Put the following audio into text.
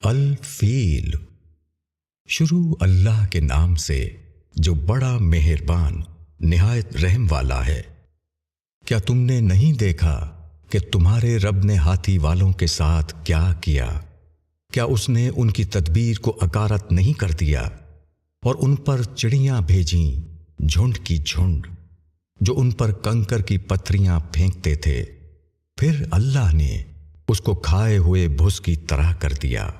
الفیل۔ شروع اللہ کے نام سے جو بڑا مہربان، نہایت رحم والا ہے۔ کیا تم نے نہیں دیکھا کہ تمہارے رب نے ہاتھی والوں کے ساتھ کیا کیا؟ کیا اس نے ان کی تدبیر کو اکارت نہیں کر دیا اور ان پر چڑیاں بھیجیں جھنڈ کی جھنڈ جو ان پر کنکر کی پتھریاں پھینکتے تھے؟ پھر اللہ نے اس کو کھائے ہوئے بھس کی طرح کر دیا۔